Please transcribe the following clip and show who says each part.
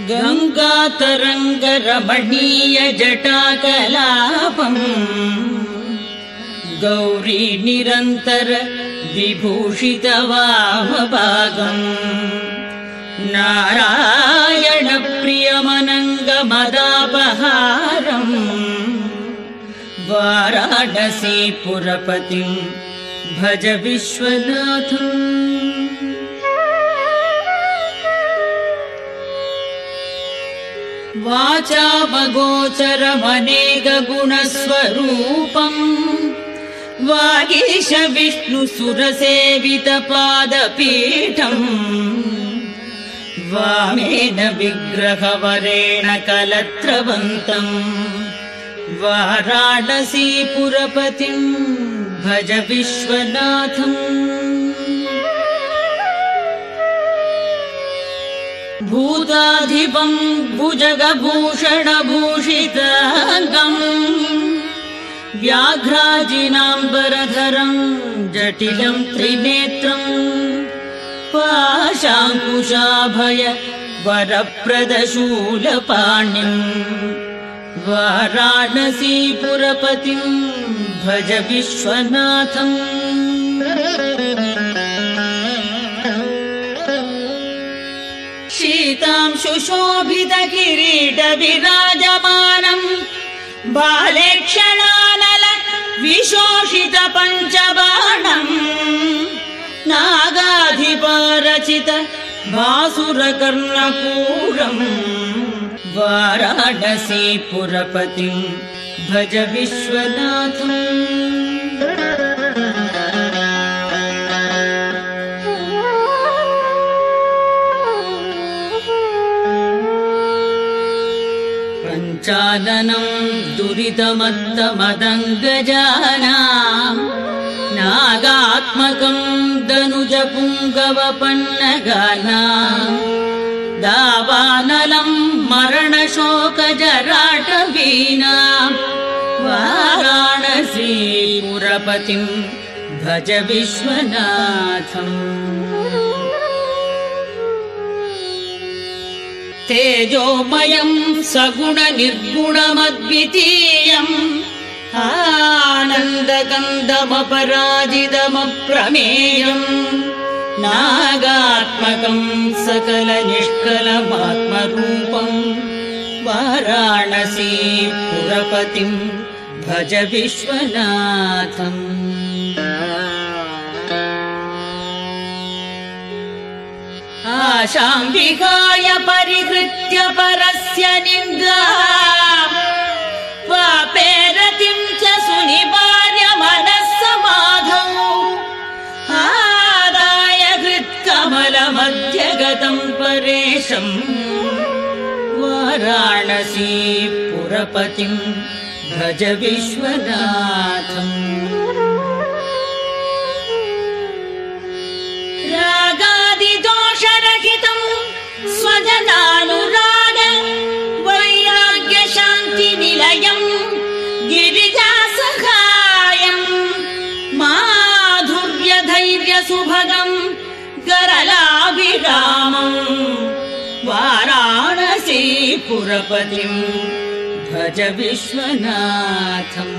Speaker 1: गङ्गातरङ्गरमणीयजटाकलापम्। गौरी निरन्तर विभूषितवामभागम्। नारायणप्रियमनङ्गमदापहारम्। वाराणसीपुरपतिम् भज विश्वनाथम् वाचामगोचरमनेकगुणस्वरूपम् वागीश विष्णुसुरसेवितपादपीठम् वामेन विग्रहवरेण कलत्रवन्तम्। वाराणसीपुरपतिम् भज विश्वनाथम् भूताधिपम् भुजगभूषणभूषिताङ्गम् व्याघ्राजिनाम्बरधरम् जटिलम् त्रिनेत्रम् पाशाङ्कुशाभय वरप्रदशूलपाणिम् वाराणसीपुरपतिम् भज विश्वनाथम् शुशोभित किरीट विराजमानम् बाले क्षणानल विशोषित पञ्चबाणम् नागाधिपरचित भासुरकर्णपूरम् वाराणसीपुरपतिम् भज विश्वनाथम् चालनम् दुरितमत्तमदङ्गजाना नागात्मकम् दनुजपुङ्गवपन्नगाना दावानलम् मरणशोकजराटवीना वाराणसीपुरपतिम् भज विश्वनाथम् तेजोमयम् सगुणनिर्गुणमद्वितीयम् आनन्दकन्दमपराजितमप्रमेयम् नागात्मकम् सकलनिष्कलमात्मरूपम् वाराणसीपुरपतिम् भज विश्वनाथम् आशाम् विहाय परिहृत्य परस्य निन्दा। पापेरतिम् च सुनिवार्य मनः समाधौ आदाय हृत्कमलमध्यगतम् परेशम् वाराणसीपुरपतिम् भज विश्वनाथम् वाराणसीपुरपतिम् भज विश्वनाथम्